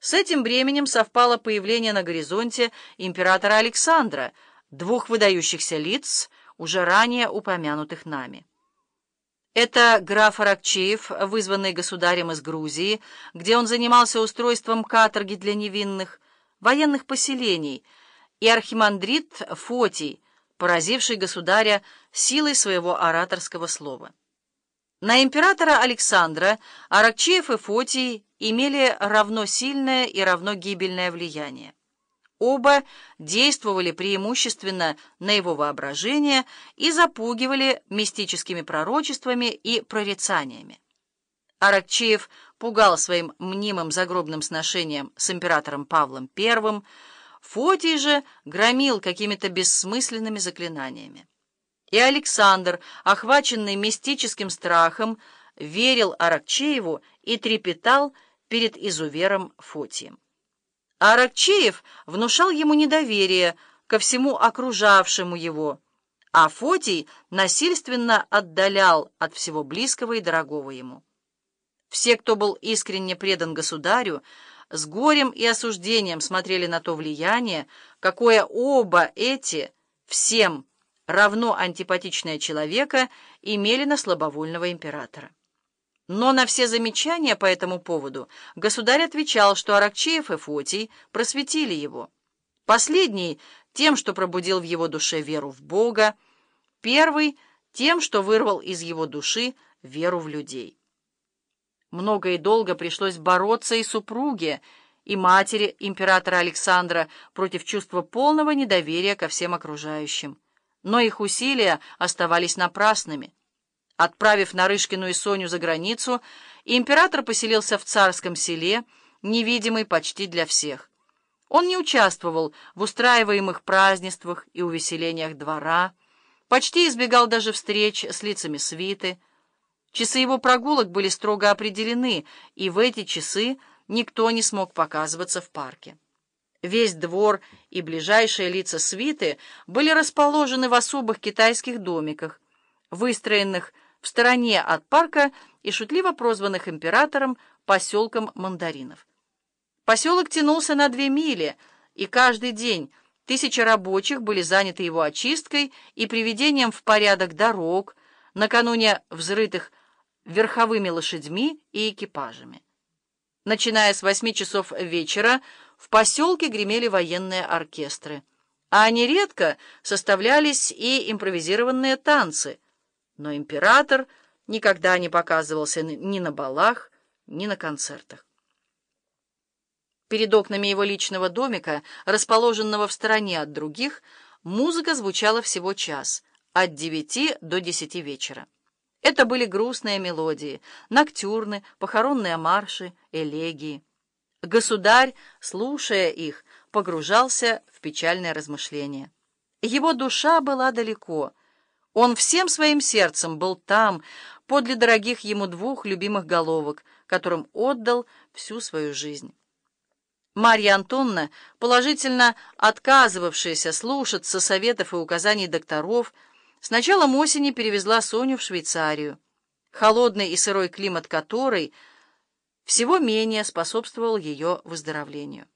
С этим временем совпало появление на горизонте императора Александра, двух выдающихся лиц, уже ранее упомянутых нами. Это граф Аракчеев, вызванный государем из Грузии, где он занимался устройством каторги для невинных, военных поселений, и архимандрит Фотий, поразивший государя силой своего ораторского слова. На императора Александра Аракчеев и Фотий имели равно сильное и равно гибельное влияние. Оба действовали преимущественно на его воображение и запугивали мистическими пророчествами и прорицаниями. Аракчеев пугал своим мнимым загробным сношением с императором Павлом I, Фотий же громил какими-то бессмысленными заклинаниями. И Александр, охваченный мистическим страхом, верил Аракчееву и трепетал перед изувером Фотием. Аракчеев внушал ему недоверие ко всему окружавшему его, а Фотий насильственно отдалял от всего близкого и дорогого ему. Все, кто был искренне предан государю, с горем и осуждением смотрели на то влияние, какое оба эти всем равно антипатичные человека имели на слабовольного императора. Но на все замечания по этому поводу государь отвечал, что Аракчеев и Фотий просветили его. Последний — тем, что пробудил в его душе веру в Бога, первый — тем, что вырвал из его души веру в людей. Много и долго пришлось бороться и супруге, и матери императора Александра против чувства полного недоверия ко всем окружающим но их усилия оставались напрасными. Отправив Нарышкину и Соню за границу, император поселился в царском селе, невидимый почти для всех. Он не участвовал в устраиваемых празднествах и увеселениях двора, почти избегал даже встреч с лицами свиты. Часы его прогулок были строго определены, и в эти часы никто не смог показываться в парке. Весь двор и ближайшие лица свиты были расположены в особых китайских домиках, выстроенных в стороне от парка и шутливо прозванных императором поселком мандаринов. Поселок тянулся на две мили, и каждый день тысячи рабочих были заняты его очисткой и приведением в порядок дорог, накануне взрытых верховыми лошадьми и экипажами. Начиная с восьми часов вечера, в поселке гремели военные оркестры, а нередко составлялись и импровизированные танцы, но император никогда не показывался ни на балах, ни на концертах. Перед окнами его личного домика, расположенного в стороне от других, музыка звучала всего час, от девяти до десяти вечера. Это были грустные мелодии, ноктюрны, похоронные марши, элегии. Государь, слушая их, погружался в печальное размышление. Его душа была далеко. Он всем своим сердцем был там, подле дорогих ему двух любимых головок, которым отдал всю свою жизнь. Марья Антонна, положительно отказывавшаяся слушаться советов и указаний докторов, с началом осени перевезла Соню в Швейцарию, холодный и сырой климат которой – всего менее способствовал ее выздоровлению.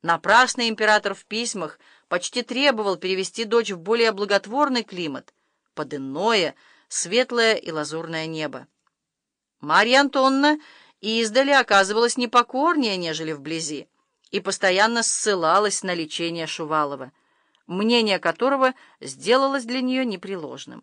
Напрасно император в письмах почти требовал перевести дочь в более благотворный климат, под иное, светлое и лазурное небо. Марья Антонна издали оказывалась непокорнее, нежели вблизи, и постоянно ссылалась на лечение Шувалова, мнение которого сделалось для нее непреложным.